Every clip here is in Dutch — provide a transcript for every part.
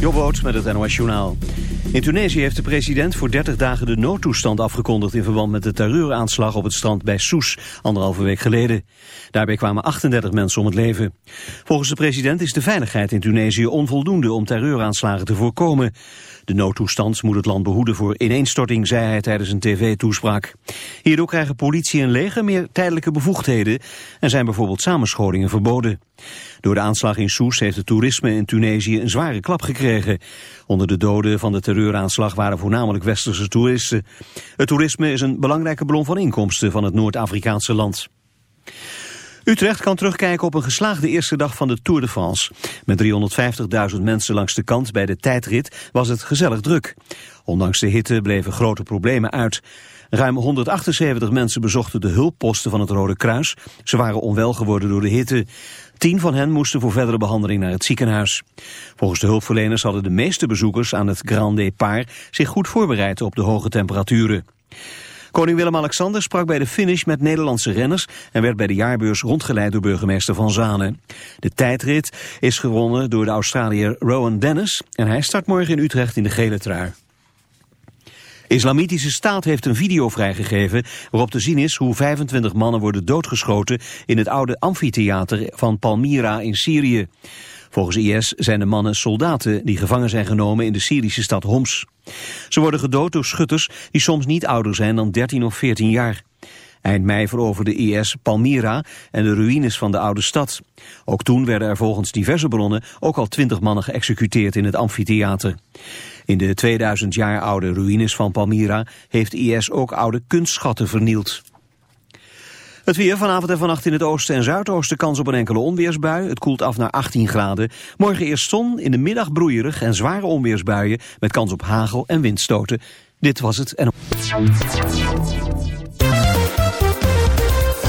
Jobboot met het NOS Journaal. In Tunesië heeft de president voor 30 dagen de noodtoestand afgekondigd... in verband met de terreuraanslag op het strand bij Soes, anderhalve week geleden. Daarbij kwamen 38 mensen om het leven. Volgens de president is de veiligheid in Tunesië onvoldoende... om terreuraanslagen te voorkomen. De noodtoestand moet het land behoeden voor ineenstorting, zei hij tijdens een tv-toespraak. Hierdoor krijgen politie en leger meer tijdelijke bevoegdheden en zijn bijvoorbeeld samenscholingen verboden. Door de aanslag in Soes heeft het toerisme in Tunesië een zware klap gekregen. Onder de doden van de terreuraanslag waren voornamelijk westerse toeristen. Het toerisme is een belangrijke bron van inkomsten van het Noord-Afrikaanse land. Utrecht kan terugkijken op een geslaagde eerste dag van de Tour de France. Met 350.000 mensen langs de kant bij de tijdrit was het gezellig druk. Ondanks de hitte bleven grote problemen uit. Ruim 178 mensen bezochten de hulpposten van het Rode Kruis. Ze waren onwel geworden door de hitte. Tien van hen moesten voor verdere behandeling naar het ziekenhuis. Volgens de hulpverleners hadden de meeste bezoekers aan het Grand Départ zich goed voorbereid op de hoge temperaturen. Koning Willem-Alexander sprak bij de finish met Nederlandse renners en werd bij de jaarbeurs rondgeleid door burgemeester Van Zanen. De tijdrit is gewonnen door de Australiër Rowan Dennis en hij start morgen in Utrecht in de gele trui. Islamitische Staat heeft een video vrijgegeven waarop te zien is hoe 25 mannen worden doodgeschoten in het oude amfitheater van Palmyra in Syrië. Volgens IS zijn de mannen soldaten die gevangen zijn genomen in de Syrische stad Homs. Ze worden gedood door schutters die soms niet ouder zijn dan 13 of 14 jaar. Eind mei veroverde IS Palmyra en de ruïnes van de oude stad. Ook toen werden er volgens diverse bronnen ook al 20 mannen geëxecuteerd in het amfitheater. In de 2000 jaar oude ruïnes van Palmyra heeft IS ook oude kunstschatten vernield. Het weer vanavond en vannacht in het oosten en zuidoosten kans op een enkele onweersbui. Het koelt af naar 18 graden. Morgen eerst zon, in de middag broeierig en zware onweersbuien... met kans op hagel en windstoten. Dit was het. En...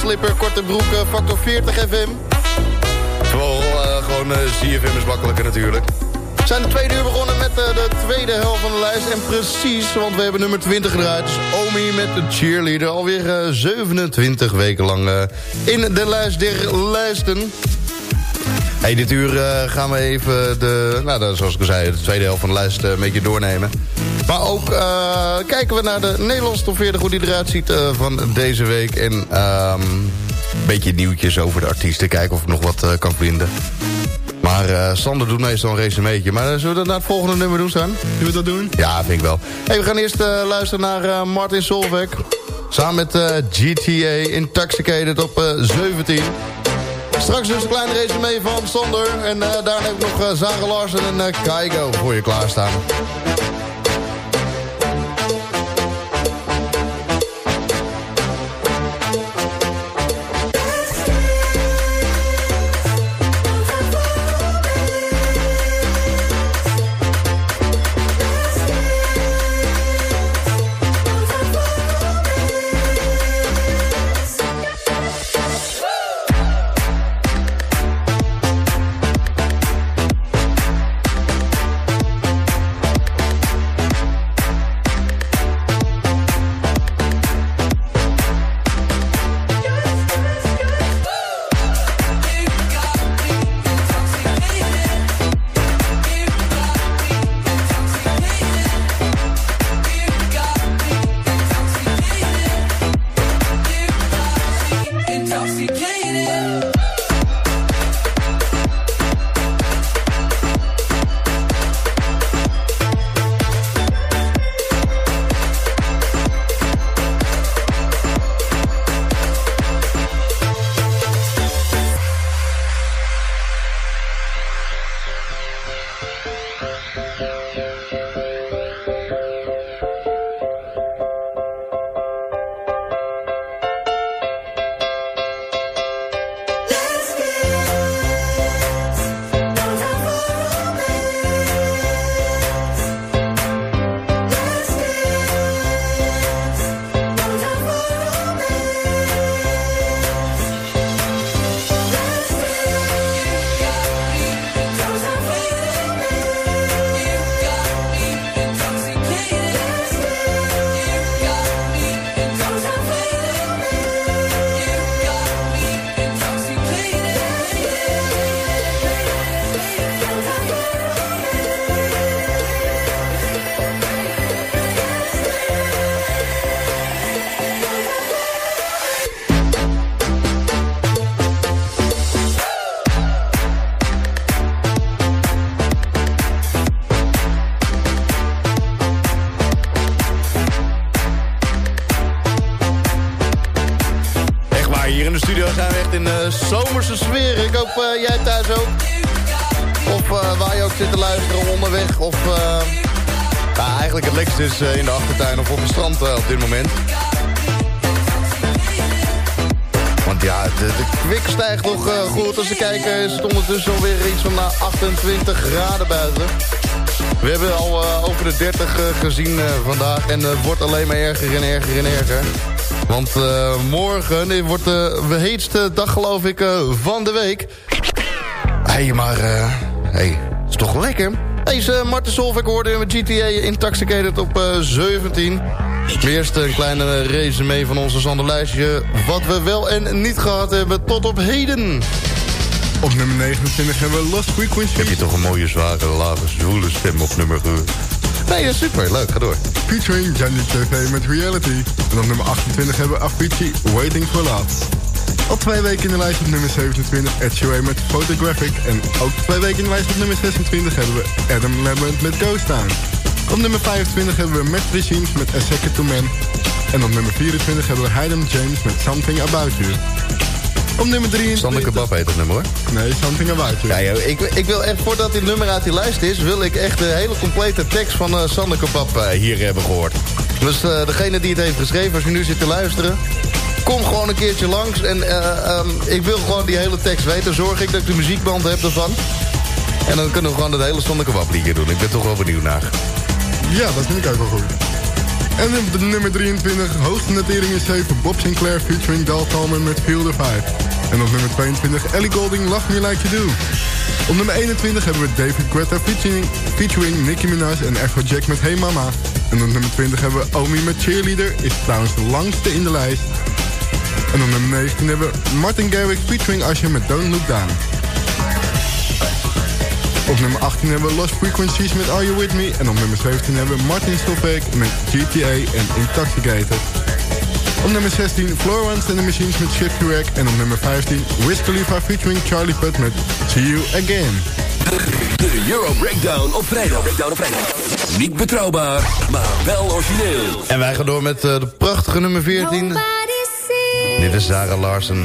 Uh, Teamslipper, Korte Broek, eh, factor 40 FM. Terwijl eh, gewoon eh, ZFM is makkelijker natuurlijk. We zijn de tweede uur begonnen met eh, de tweede helft van de lijst. En precies, want we hebben nummer 20 gedraaid. Dus Omi met de cheerleader. Alweer eh, 27 weken lang in de lijst der lijsten. Hey, dit uur gaan we even de, nou, de, zoals ik al zei, de tweede helft van de lijst een beetje doornemen. Maar ook eh, kijken we naar de Nederlandse top 40, hoe die eruit ziet eh, van deze week. En ehm, een beetje nieuwtjes over de artiesten, kijken of ik nog wat eh, kan vinden. Maar Sander doet meestal een resumeetje. Maar zullen we dat naar het volgende nummer doen, San? Zullen we dat doen? Ja, vind ik wel. Hey, we gaan eerst luisteren naar Martin Solveig. Samen met GTA Intoxicated op eh, 17. Straks dus een klein resume van Sander. En daarna heb ik nog Zara Larsen en Kaigo voor je klaarstaan. Zomerse sfeer. Ik hoop eh, jij thuis ook. Of eh, waar je ook zit te luisteren onderweg. Of eh, eigenlijk het lekkerste is in de achtertuin of op het strand op dit moment. Want ja, de, kwik stijgt nog goed. Als we kijken is het ondertussen alweer iets van eh, 28 graden buiten. We hebben al over de 30 eh, gezien vandaag. En het wordt alleen maar erger en erger en erger. Want eh, morgen wordt de heetste dag geloof ik eh, van de week. Hé, hey, maar... eh hey, is toch lekker? Deze uh, Martin Solveig hoorde met GTA Intoxicated op eh, 17. Eerst een kleine resume van onze zanderlijstje. Wat we wel en niet gehad hebben tot op heden. Op nummer 29 hebben we Lost Frequency. Heb je toch een mooie, zware, lage, zwoele stem op nummer... eh? Nee, dat is super. Leuk, ga door. Featuring Johnny TV met Reality. En op nummer 28 hebben we Avicii Waiting for Love. Al twee weken in de lijst op nummer 27 Ed Sheeran met Photographic. En ook twee weken in de lijst op nummer 26 hebben we Adam Lambert met Ghost Town. Op nummer 25 hebben we Matt Regimes met A Second to Man. En op nummer 24 hebben we Haydn James met Something About You. Op nummer 23... Sander Kebab heet dat nummer hoor. Nee, Something About You. Ja, joh, ik, ik wil echt, voordat dit nummer uit die lijst is... wil ik echt de hele complete tekst van eh Sander Kebab eh, hier hebben gehoord. Dus eh, degene die het heeft geschreven, als je nu zit te luisteren... kom gewoon een keertje langs. En eh, ehm, ik wil gewoon die hele tekst weten. Zorg ik dat ik de muziekband heb ervan. En dan kunnen we gewoon het hele Sander Kebab liedje doen. Ik ben toch wel benieuwd naar. Ja, dat vind ik ook wel goed. En op nummer 23, hoogste notering is 7, Bob Sinclair featuring Dal Talman met Field of Five. En op nummer 22, Ellie Golding, Love Me Like You Do. Op nummer 21 hebben we David Guetta featuring, featuring Nicki Minaj en Afrojack met Hey Mama. En op nummer 20 hebben we Omi met Cheerleader, is trouwens de langste in de lijst. En op nummer 19 hebben we Martin Garrix featuring Usher met Don't Look Down. Op nummer 18 hebben we Lost Frequencies met Are You With Me. En op nummer 17 hebben we Martin Solveig met GTA en Intoxicated. Op nummer 16 Florence and the Machines met Shift to Rack. En op nummer 15 Wiz Khalifa featuring Charlie Puth met See You Again. De Euro Breakdown op vrijdag. Breakdown op vrijdag. Niet betrouwbaar, maar wel origineel. En wij gaan door met eh, de prachtige nummer 14. Nobody sees, Dit is Sarah Larsen.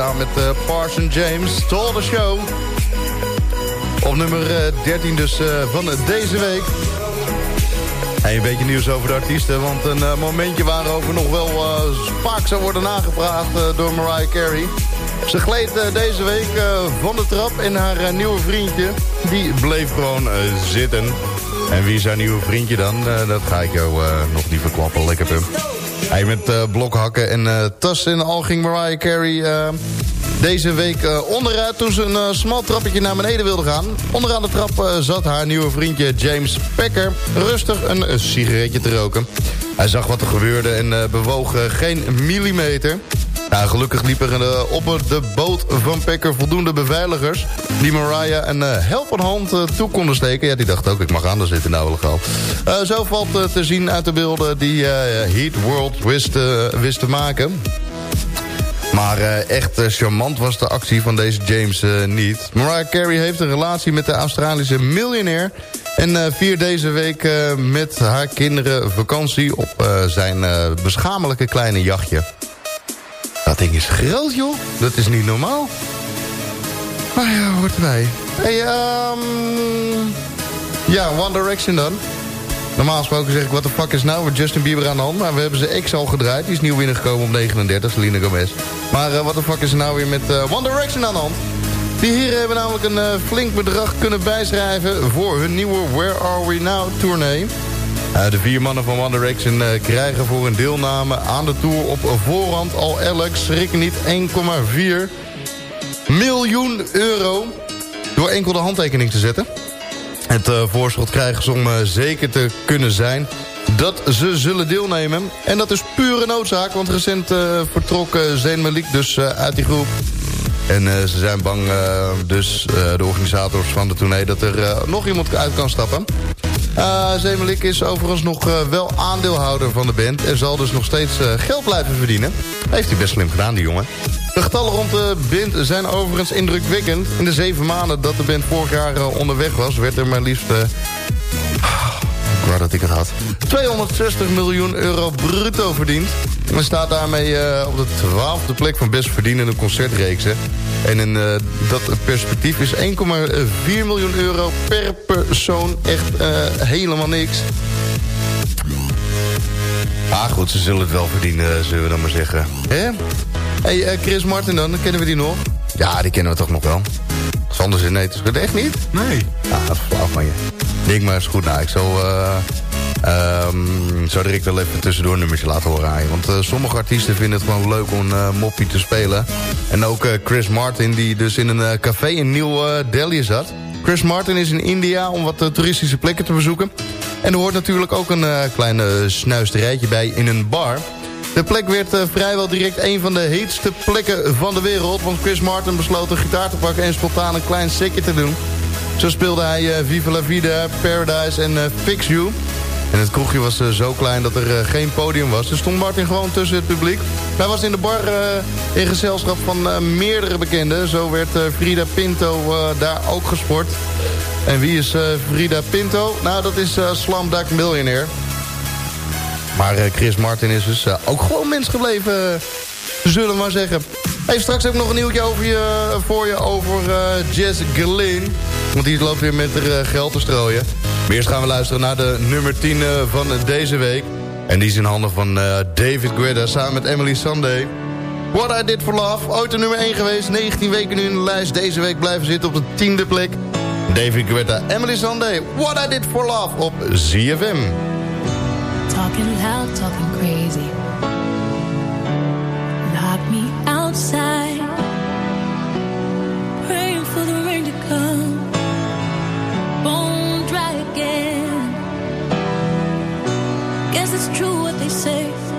samen met eh, Parson James, Stole the Show. Op nummer eh, 13 dus eh, van deze week. En een beetje nieuws over de artiesten, want een eh, momentje waarover nog wel eh, vaak zou worden nagepraat eh, door Mariah Carey. Ze gleed eh, deze week eh, van de trap en haar eh, nieuwe vriendje, die bleef gewoon eh, zitten. En wie is haar nieuwe vriendje dan? Eh, dat ga ik jou eh, nog niet verklappen, lekker pum. Hij met eh, blokhakken en eh tas en al ging Mariah Carey eh, deze week onderuit... toen ze een smal trappetje naar beneden wilde gaan. Onderaan de trap zat haar nieuwe vriendje James Packer... rustig een sigaretje te roken. Hij zag wat er gebeurde en bewoog geen millimeter. Ja, gelukkig liepen er eh, op de boot van Packer voldoende beveiligers... die Mariah een eh, helpende hand eh, toe konden steken. Ja, die dacht ook, ik mag aan, zitten nou legaal. Eh zo valt te zien uit de beelden die Heat World wist, wist te maken. Maar echt charmant was de actie van deze James niet. Mariah Carey heeft een relatie met de Australische miljonair... en viert deze week met haar kinderen vakantie... op zijn beschamelijke kleine jachtje. Dat ding is groot, joh. Dat is niet normaal. Maar ja, hoort erbij. Hey, ehm... ja, One Direction dan. Normaal gesproken zeg ik, wat de fuck is nou met Justin Bieber aan de hand? Maar we hebben ze X al gedraaid. Die is nieuw binnengekomen op 39, Selena Gomez. Maar eh, wat de fuck is er nou weer met eh, One Direction aan de hand? Die heren hebben namelijk een eh, flink bedrag kunnen bijschrijven... voor hun nieuwe Where Are We Now tournee. Eh, de vier mannen van One Direction eh, krijgen voor hun deelname aan de tour... op voorhand al elk, schrik niet, 1,4 miljoen euro... door enkel de handtekening te zetten. Het eh, voorschot krijgen ze om zeker te kunnen zijn. dat ze zullen deelnemen. En dat is pure noodzaak, want recent uh, vertrok uh, Zayn Malik dus uh, uit die groep. En ze zijn bang, dus de organisators van de tournee... dat er nog iemand uit kan stappen. Uh, Zemelik is overigens nog uh, wel aandeelhouder van de band... en zal dus nog steeds uh, geld blijven verdienen. Heeft hij best slim gedaan, die jongen. De getallen rond de band zijn overigens indrukwekkend. In de zeven maanden dat de band vorig jaar onderweg was... werd er maar liefst dat ik het had. 260 miljoen euro bruto verdiend. En staat daarmee uh, op de twaalfde plek van best verdienende concertreeksen. En in uh, dat perspectief is 1,4 miljoen euro per persoon echt uh, helemaal niks. Ah goed, ze zullen het wel verdienen, zullen we dan maar zeggen. Hè? hey, Chris Martin dan, kennen we die nog? Ja, die kennen we toch nog wel. Anders in nee, is het echt niet? Nee. Ja, dat is flauw van je. Denk maar eens goed na. Ik zal, uh, um, zou Rick wel even tussendoor nummertje laten horen aan Want uh, sommige artiesten vinden het gewoon leuk om een uh, moppie te spelen. En ook Chris Martin, die dus in een café in Nieuw Delhi zat. Chris Martin is in India om wat toeristische plekken te bezoeken. En er hoort natuurlijk ook een klein snuisterijtje bij in een bar... De plek werd uh, vrijwel direct een van de heetste plekken van de wereld... want Chris Martin besloot een gitaar te pakken en spontaan een klein setje te doen. Zo speelde hij uh, Viva La Vida, Paradise en uh, Fix You. En het kroegje was zo klein dat er geen podium was. Dus stond Martin gewoon tussen het publiek. Hij was in de bar in gezelschap van meerdere bekenden. Zo werd Frida Pinto daar ook gesport. En wie is Frida Pinto? Nou, dat is Slamdak Millionaire. Maar Chris Martin is dus ook gewoon mens gebleven, zullen we maar zeggen. Hey, straks heb ik nog een nieuwtje over je, voor je over Jess Glynn. Want die loopt weer met er geld te strooien. Maar eerst gaan we luisteren naar de nummer 10 van deze week. En die is in handen van David Guetta samen met Emily Sunday. What I Did For Love, ooit de nummer 1 geweest. 19 weken nu in de lijst. Deze week blijven zitten op de tiende plek. David Guetta, Emily Sunday. What I Did For Love op ZFM. Talking loud, talking crazy. Lock me outside. Praying for the rain to come. Bone dry again. Guess it's true what they say.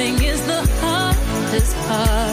When living is the hardest part.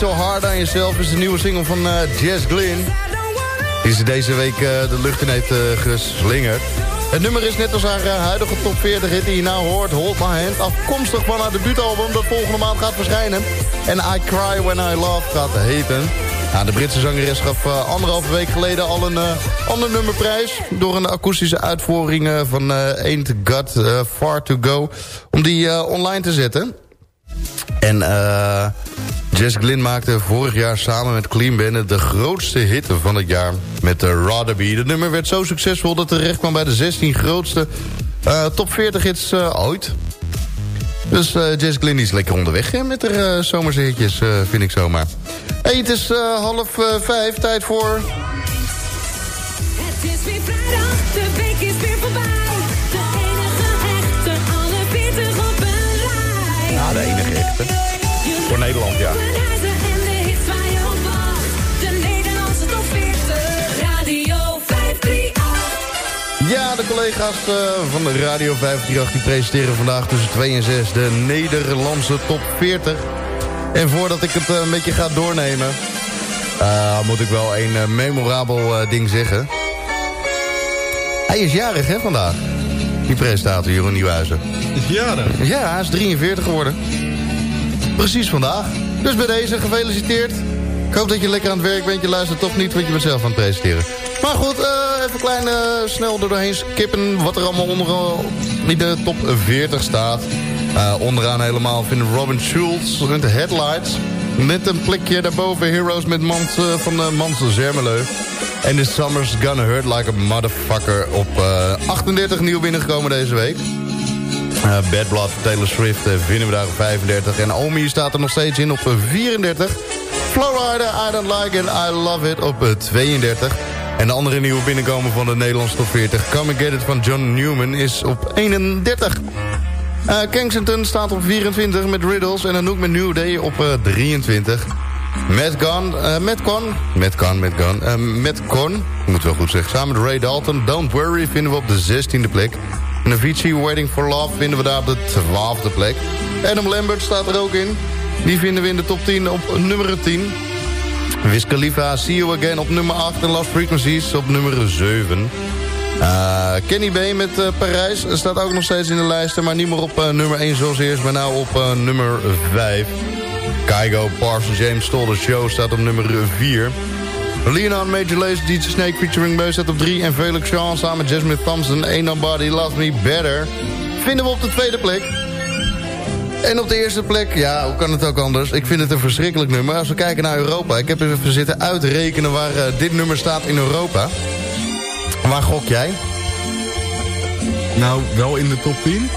So Hard on Yourself is de nieuwe single van eh, Jess Glynn. Die ze deze week eh, de lucht in heeft eh, geslingerd. Het nummer is net als haar huidige top 40 hit die je nou hoort, Hold My Hand. Afkomstig van haar debuutalbum dat volgende maand gaat verschijnen. En I Cry When I Love gaat heten. Nou, de Britse zangeres gaf anderhalve week geleden al een ander nummerprijs... door een akoestische uitvoering van Ain't eh, Far To Go... om die online te zetten. En eh Jess Glynn maakte vorig jaar samen met Clean Bandit... de grootste hit van het jaar met de Rotherby. Het nummer werd zo succesvol dat terecht kwam bij de 16 grootste eh, top 40 hits eh, ooit. Dus eh Jess Glynn is lekker onderweg hè, met haar uh, zomerse hitjes, vind ik zomaar. Hey, het is half vijf, tijd voor... Ja, de collega's eh, van de Radio 538 die presenteren vandaag tussen 2 en 6 de Nederlandse top 40. En voordat ik het eh, een beetje ga doornemen, eh, moet ik wel een memorabel ding zeggen. Hij is jarig hè vandaag, die presentator Jeroen Nieuwhuizen. Jarig? Ja, hij is 43 geworden. Precies vandaag. Dus bij deze gefeliciteerd. Ik hoop dat je lekker aan het werk bent. Je luistert toch niet, want je bent zelf aan het presenteren. Maar goed, eh, even klein eh, snel doorheen skippen... wat er allemaal onder in de top 40 staat. Eh, onderaan helemaal vinden Robin Schulz met de headlights. Met een plekje daarboven Heroes met Mans, eh, van uh, Mans Zermeleu. En The Summer's Gonna Hurt Like a Motherfucker op eh, 38 nieuw binnengekomen deze week. Eh Bad Blood, Taylor Swift eh, vinden we daar op 35. En Omi staat er nog steeds in op eh, 34. Flowrider, I Don't Like It, I Love It op eh, 32. En de andere nieuwe binnenkomen van de Nederlandse top 40... Come and Get It van John Newman is op 31. Eh, Kensington staat op 24 met Riddles en Anouk met New Day op eh, 23. Matt Gunn, eh Matt Con, Matt Con, Matt Gunn, eh, ik moet wel goed zeggen. Samen met Ray Dalton, Don't Worry vinden we op de 16e plek. En Avicii, Waiting for Love vinden we daar op de 12e plek. Adam Lambert staat er ook in. Die vinden we in de top 10 op nummer 10. Wiz Khalifa, See You Again op nummer 8 en Lost Frequencies op nummer 7. Eh, Kenny B met eh, Parijs staat ook nog steeds in de lijsten... maar niet meer op eh, nummer 1 zoals eerst, maar nou op nummer 5. Kygo, Parson James Stole Show staat op nummer 4. Leonard Major Lazer, DJ Snake featuring Beus staat op 3... en Felix Jean samen met Jasmine Thompson, Ain't Nobody Loves Me Better... vinden we op de tweede plek. En op de eerste plek, ja, hoe kan het ook anders? Ik vind het een verschrikkelijk nummer. Als we kijken naar Europa, ik heb even zitten uitrekenen waar eh, dit nummer staat in Europa. Waar gok jij? Nou, wel in de top 10?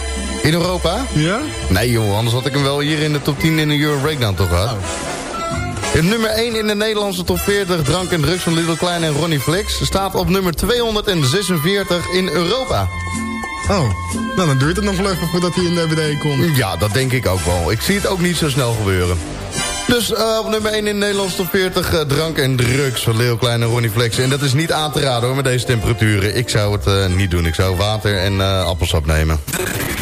In Europa? Ja? Nee joh, anders had ik hem wel hier in de top 10 in de Euro Breakdown toch gehad. In nummer 1 in de Nederlandse top 40, drank en drugs van Little Klein en Ronnie Flex... staat op nummer 246 in Europa. Oh, nou dan duurt het nog wel even voordat hij in de BD komt. Ja, dat denk ik ook wel. Ik zie het ook niet zo snel gebeuren. Dus eh, op nummer 1 in de Nederlandse top 40, eh, drank en drugs van Leo Klein en Ronnie Flex. En dat is niet aan te raden hoor, met deze temperaturen. Ik zou het eh, niet doen. Ik zou water en eh, appelsap nemen.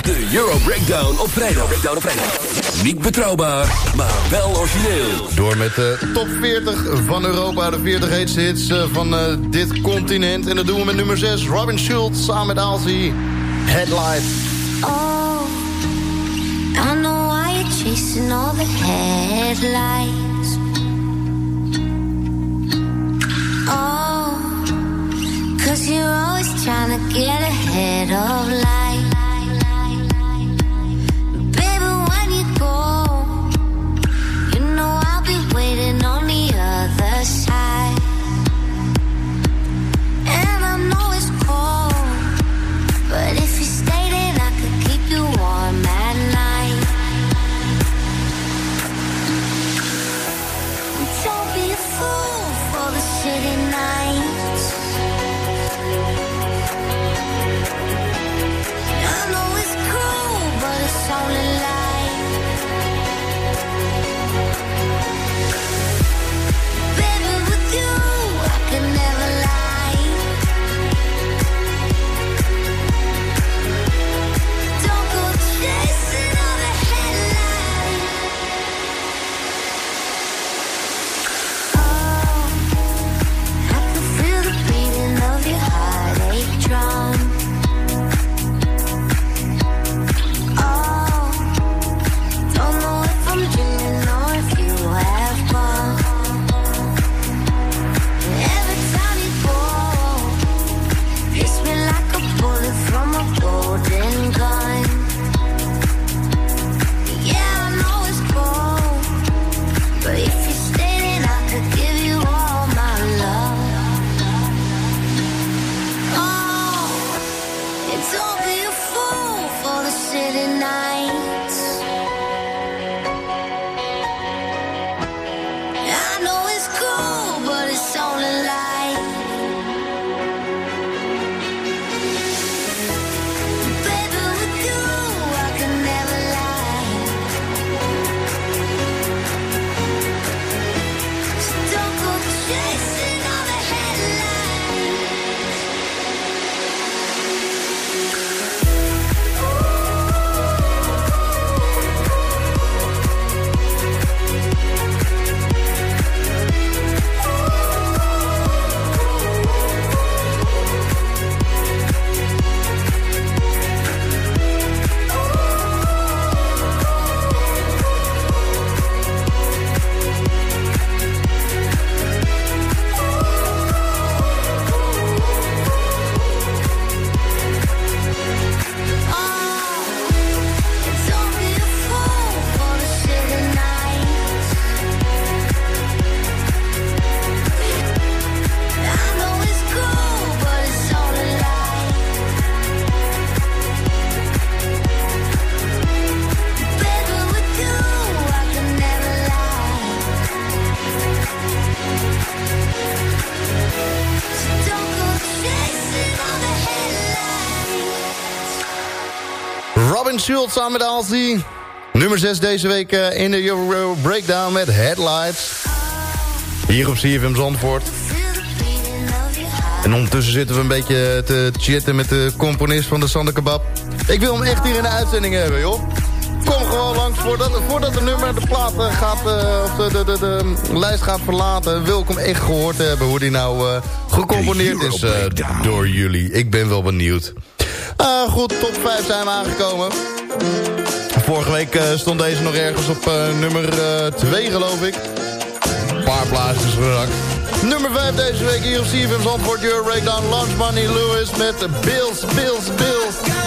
De Euro Breakdown op vrijdag. Breakdown op vrijdag. Niet betrouwbaar, maar wel origineel. Door met de top 40 van Europa, de 40 heetste hits van eh, dit continent. En dat doen we met nummer 6, Robin Schultz samen met Alzi. Headlight. Oh, I know why you're chasing all the headlights. Oh, cause you're always trying to get ahead of life. Schultz samen met Alzi. Nummer 6 deze week eh, in de Euro Breakdown met Headlights. Hier op CFM Zandvoort. En ondertussen zitten we een beetje te chatten met de componist van de Sander Kebab. Ik wil hem echt hier in de uitzending hebben, joh. Kom gewoon langs voordat, voordat de nummer de plaat eh, gaat, eh, of de, de, de, de lijst gaat verlaten. Wil ik hem echt gehoord hebben hoe die nou gecomponeerd is door jullie. Ik ben wel benieuwd. Ah, goed, top 5 zijn we aangekomen. Vorige week eh, stond deze nog ergens op eh, nummer 2, geloof ik. Een paar plaatsjes gezakt. Nummer 5 deze week hier op CFM's Antwoord Euro Breakdown. Lunch Money Lewis met Bills, Bills. bills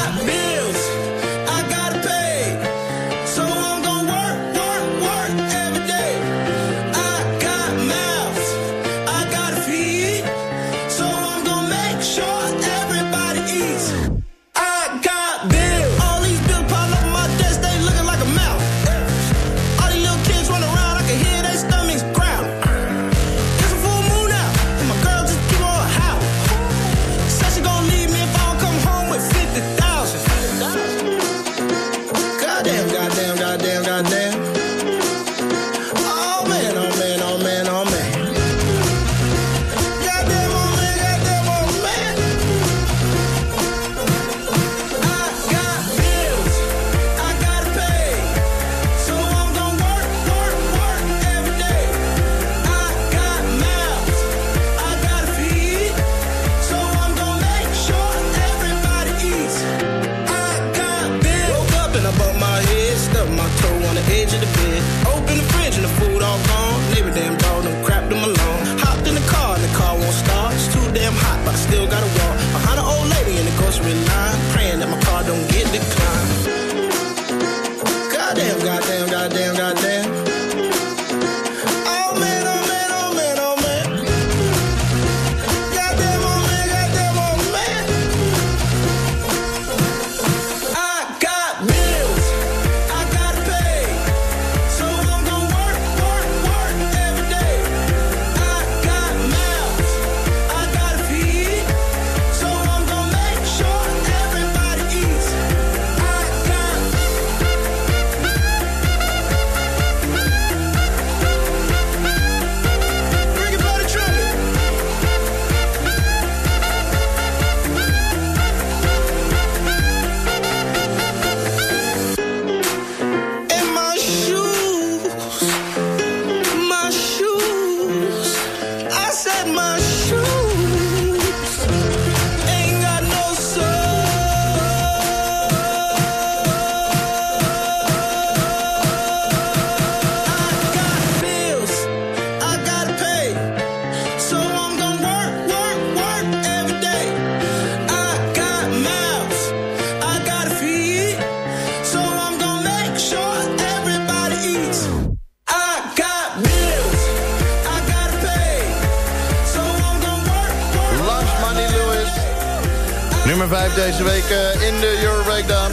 Nummer 5 deze week eh, in de Euro Breakdown.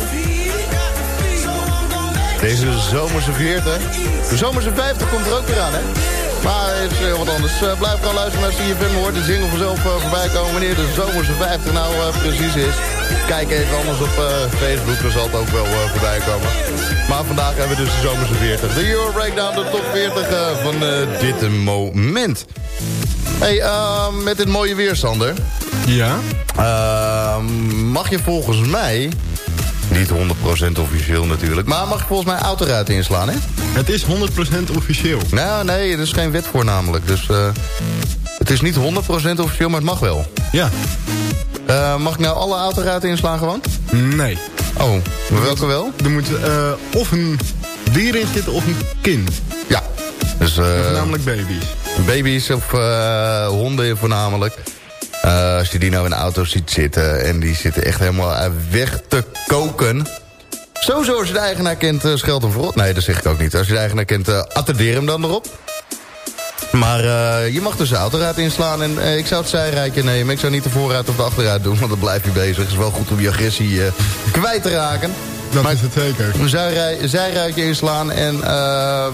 Deze zomerse 40. De zomerse 50 komt er ook weer aan, hè? Maar het is heel wat anders. Eh, blijf gewoon luisteren naar CFM. Hoort de jingle vanzelf eh, voorbij komen wanneer de zomerse 50 nou precies is. Kijk even anders op Facebook, dan zal het ook wel voorbij komen. Maar vandaag hebben we dus de zomerse 40. De Euro Breakdown, de top 40 eh, van dit moment. Hey, eh, met dit mooie weer, Sander. Ja? Mag je volgens mij... Niet 100% officieel natuurlijk. Maar mag je volgens mij autoruiten inslaan, hè? Het is 100% officieel. Nou, nee, er is geen wet voor namelijk. Dus eh, het is niet 100% officieel, maar het mag wel. Ja. Eh, mag ik nou alle autoruiten inslaan gewoon? Nee. Oh, maar welke wel? Er moet eh, of een dier in zitten of een kind. Ja. Dus, eh, Namelijk baby's. Baby's of honden voornamelijk. Eh, als je die nou in de auto ziet zitten... en die zitten echt helemaal eh, weg te koken... Sowieso als je de eigenaar kent, uh, scheld hem voorop. Nee, dat zeg ik ook niet. Als je de eigenaar kent, uh, attendeer hem dan erop. Maar uh, je mag dus de autoruit inslaan en uh, ik zou het zijrijtje nemen. Ik zou niet de voorruit of de achteruit doen, want dan blijf je bezig. Het is wel goed om je agressie uh, kwijt te raken. Dat maar is het zeker. Een zijruitje inslaan en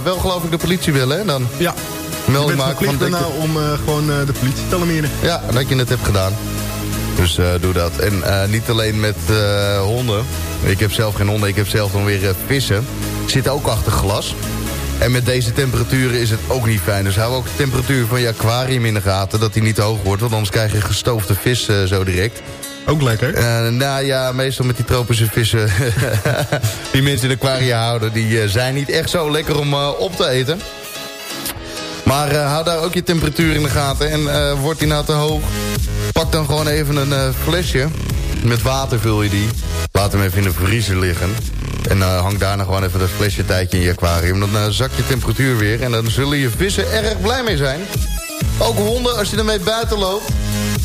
wel geloof ik de politie willen, hè? Dan ja. Melding maken. van daarna om uh, gewoon uh, de politie te alarmeren. Ja, dat je het hebt gedaan. Dus eh, doe dat. En eh, niet alleen met eh, honden. Ik heb zelf geen honden, ik heb zelf dan weer eh, vissen. Zitten ook achter glas. En met deze temperaturen is het ook niet fijn. Dus hou ook de temperatuur van je aquarium in de gaten... dat die niet te hoog wordt, want anders krijg je gestoofde vis eh, zo direct. Ook lekker. Eh, nou ja, meestal met die tropische vissen... die mensen in de aquaria houden... die eh, zijn niet echt zo lekker om eh, op te eten. Maar eh, hou daar ook je temperatuur in de gaten. En eh, wordt die nou te hoog... pak dan gewoon even een eh, flesje. Met water vul je die. Laat hem even in de vriezer liggen. En hang daarna gewoon even dat flesje tijdje in je aquarium. Dan uh, zakt je temperatuur weer. En dan zullen je vissen erg blij mee zijn. Ook honden, als je ermee buiten loopt.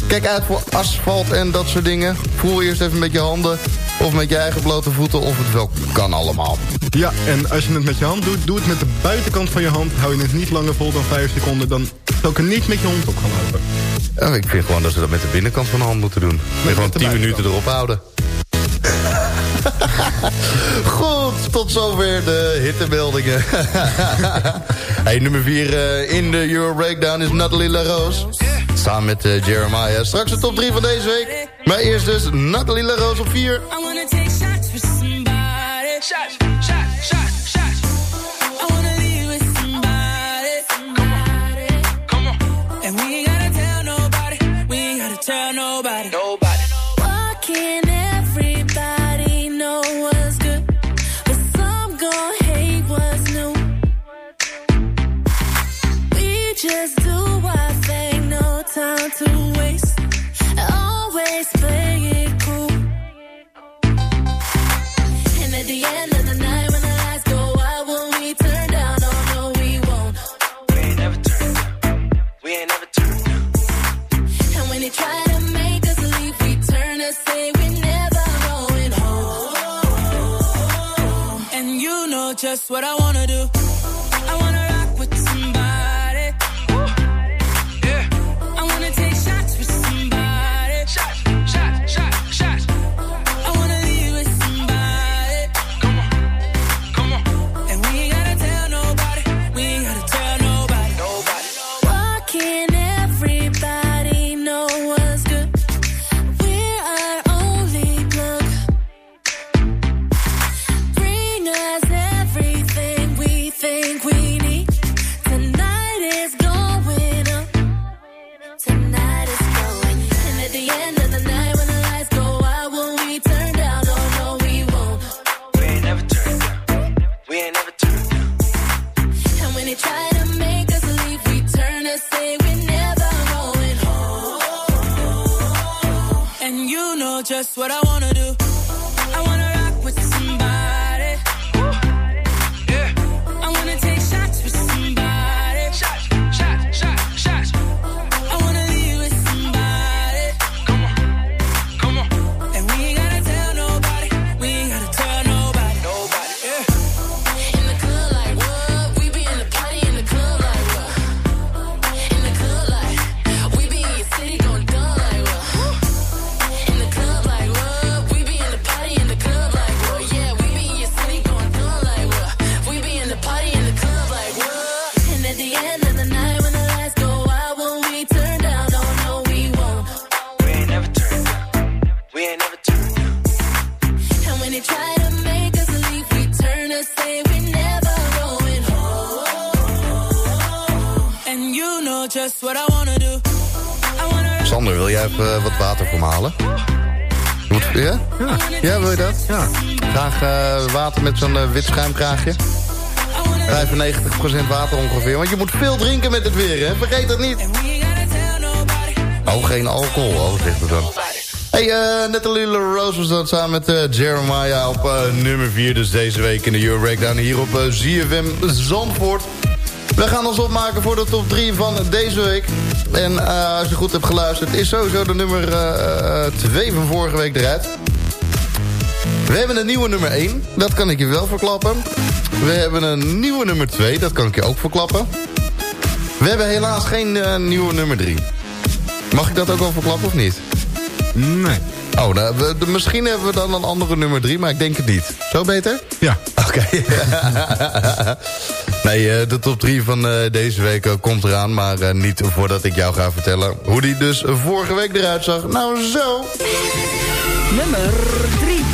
Kijk uit voor asfalt en dat soort dingen. Voel eerst even met je handen of met je eigen blote voeten of het wel kan allemaal. Ja, en als je het met je hand doet, doe het met de buitenkant van je hand. Hou je het niet langer vol dan 5 seconden, dan zou ik er niet met je hond op gaan lopen. Ja, ik vind gewoon dat ze dat met de binnenkant van de hand moeten doen. En gewoon de 10 minuten erop houden. Goed, tot zover de hittemeldingen. hey, nummer 4 in de Euro Breakdown is Nathalie LaRose. Samen met eh, Jeremiah. Straks de top 3 van deze week. Maar eerst dus Nathalie LaRose op 4. I wanna take shots with somebody. Shots, what I wanna do. Water voor me halen? Moet- ja? Ja. Ja, wil je dat? Ja. Graag eh, water met zo'n eh, wit schuimkraagje. 95% water ongeveer. Want je moet veel drinken met het weer, hè? Vergeet dat niet. Oh, geen alcohol. Oh, zegt het dan. Hey, eh Natalie LaRose was dat samen met Jeremiah op nummer 4. Dus deze week in de Euro Breakdown hier op ZFM Zandvoort. We gaan ons opmaken voor de top 3 van deze week. En eh, als je goed hebt geluisterd, is sowieso de nummer 2 van vorige week eruit. We hebben een nieuwe nummer 1, dat kan ik je wel verklappen. We hebben een nieuwe nummer 2, dat kan ik je ook verklappen. We hebben helaas geen eh, nieuwe nummer 3. Mag ik dat ook wel verklappen of niet? Nee. Oh, nou, we- de- misschien hebben we dan een andere nummer 3, maar ik denk het niet. Zo beter? Ja. Oké. Nee, eh, de top 3 van eh, deze week eh, komt eraan. Maar niet voordat ik jou ga vertellen hoe die dus vorige week eruit zag. Nou, zo. Nummer 3.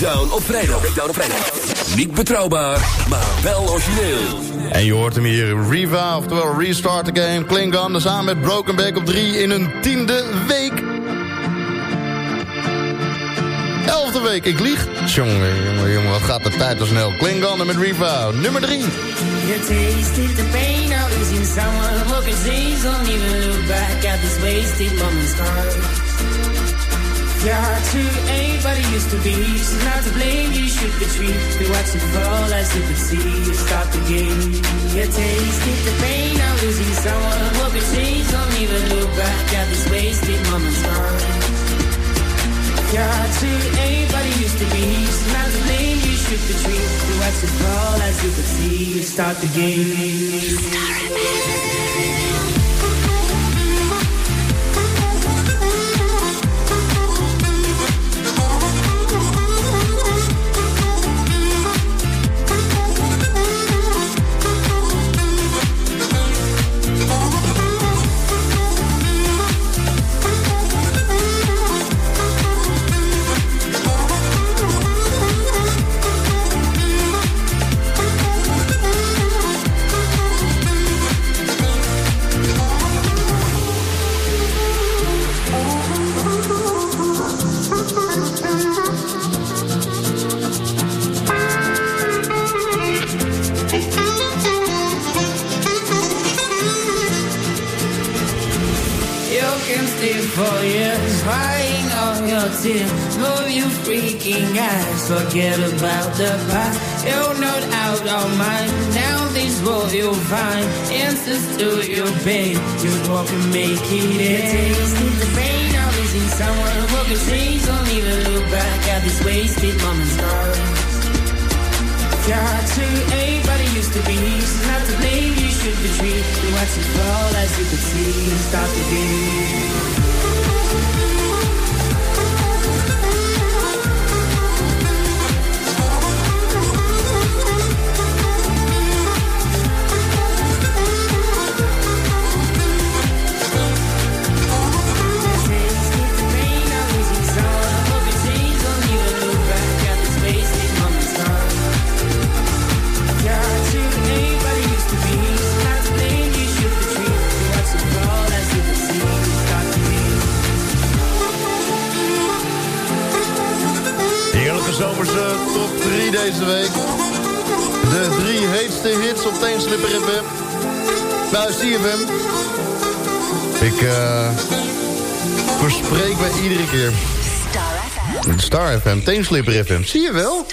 Breakdown op vrijdag. Breakdown op vrijdag. Niet betrouwbaar, maar wel origineel. En je hoort hem hier, Riva, oftewel Restart the Game. Klingon samen met Broken Back op 3 in hun tiende week. Elfde week, ik lieg. Jongen, jongen, jongen, wat gaat de tijd al snel. Klingon met Riva, nummer 3. You tasted the pain of losing someone who can see. Don't even look back at this wasted moment's. Your heart to anybody used to be. She's not to blame, you should retreat. We watch it fall as you can see. You start the game. You tasted the pain of losing someone who can see. Don't even look back at this wasted moment's gone. Your heart to anybody used to be. She's not to blame, you should retreat. We watch it fall as you can see. You start the game. You past. You're not out of mind. Now these world you'll find answers to your pain. You walk and make it end. Tasted the pain of losing someone who can change. Don't even look back at these wasted moment's. Your heart to anybody used to be. She's not to blame, you should retreat. You watch it fall as you could see. Stop the game. Top 3 deze week. De drie heetste hits op Teen Slipper FM. Nou, CFM. Ik eh verspreek me iedere keer. Star FM, Teen Slipper FM. Zie je wel?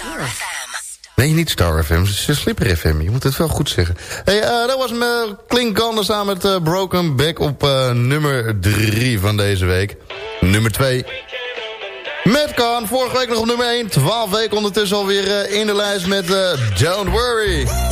Nee, niet Star FM, het is Slipper FM. Je moet het wel goed zeggen. Hey, eh, dat was me Klink Gander samen met eh, Broken Back op nummer 3 van deze week. Nummer 2. Met Khan, vorige week nog op nummer 1. 12 weken ondertussen alweer eh, in de lijst met eh, Don't Worry.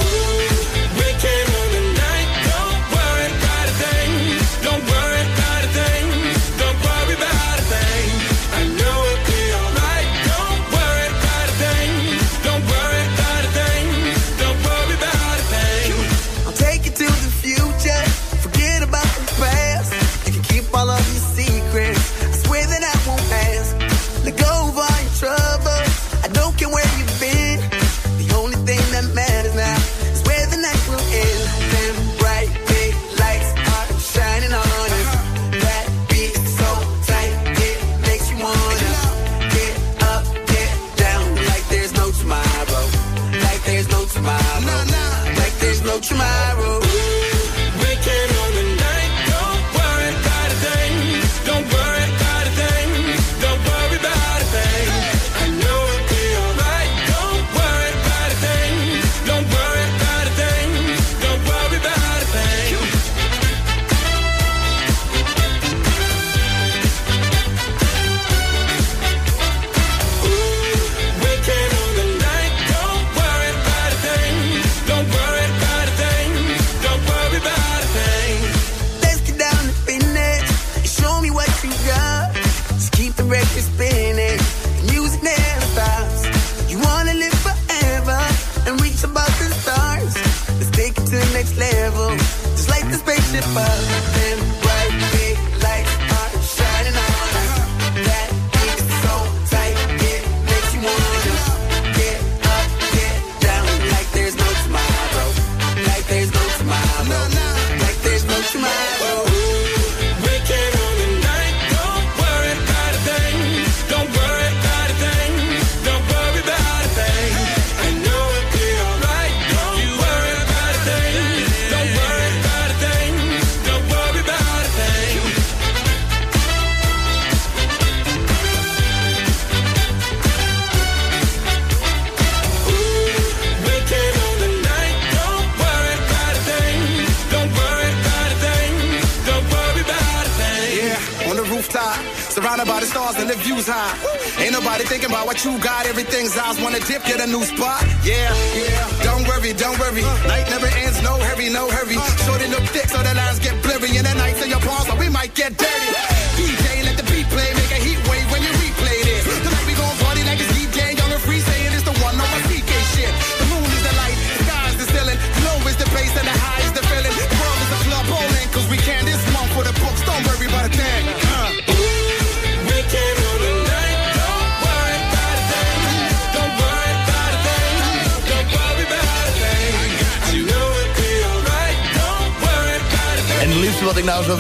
Tomorrow.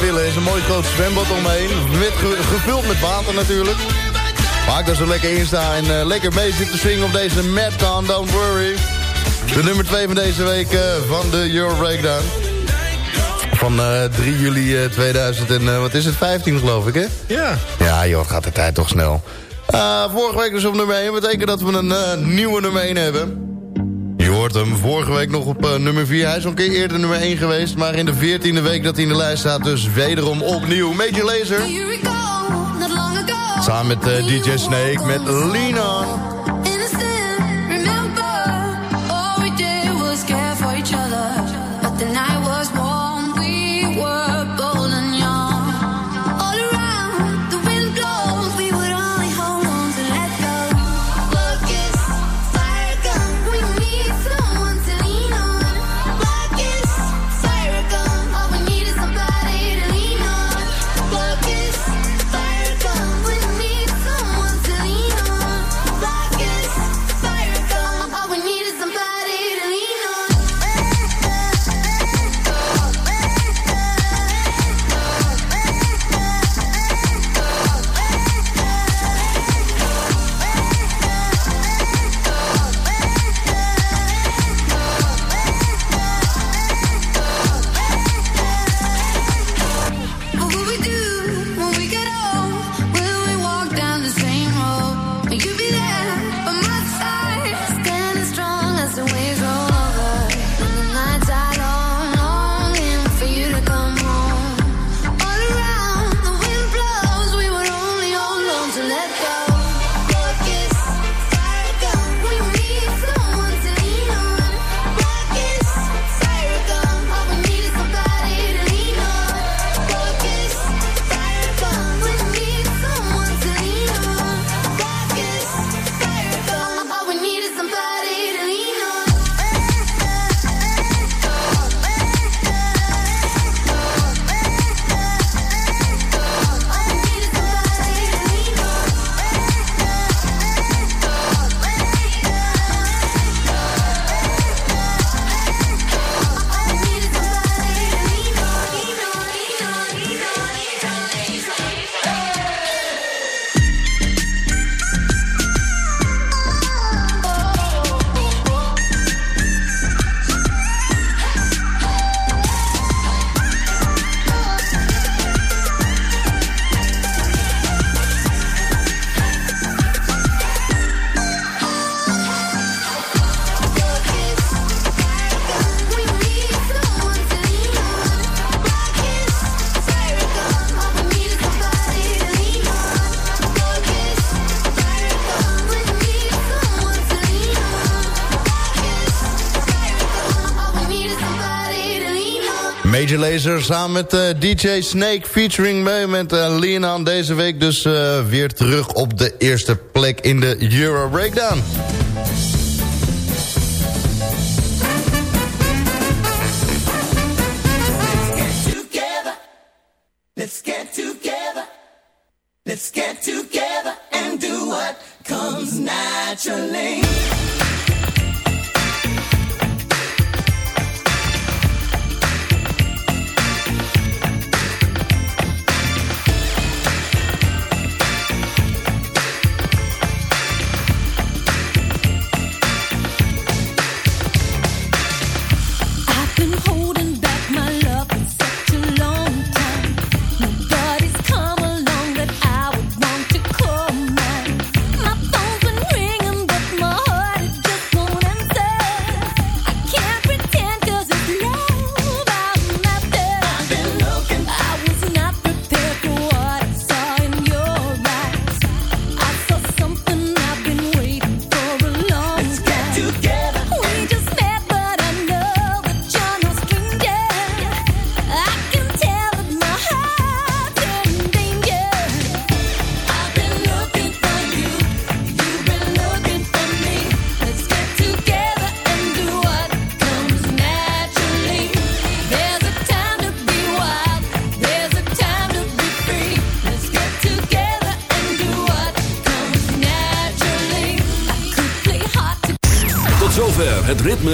Is een mooi groot zwembad omheen. Met gevuld met water natuurlijk. Waar ik daar zo lekker in sta en eh, lekker mee zit te swingen op deze Madcon, don't worry. De nummer 2 van deze week eh, van de Euro Breakdown. Van eh, 3 juli eh, 2000 en wat is het, 15 geloof ik hè? Ja. Ja joh, gaat de tijd toch snel. Eh, vorige week dus op nummer 1, betekent dat we een nieuwe nummer 1 hebben. Je hoort hem vorige week nog op eh, nummer 4. Hij is al een keer eerder nummer 1 geweest. Maar in de 14e week dat hij in de lijst staat. Dus wederom opnieuw. Major Lazer. Samen met eh, DJ Snake met Lean Samen met eh, DJ Snake featuring mee met uh, Lina. Deze week dus uh, weer terug op de eerste plek in de Euro Breakdown. Let's get together. Let's get together and do what comes naturally.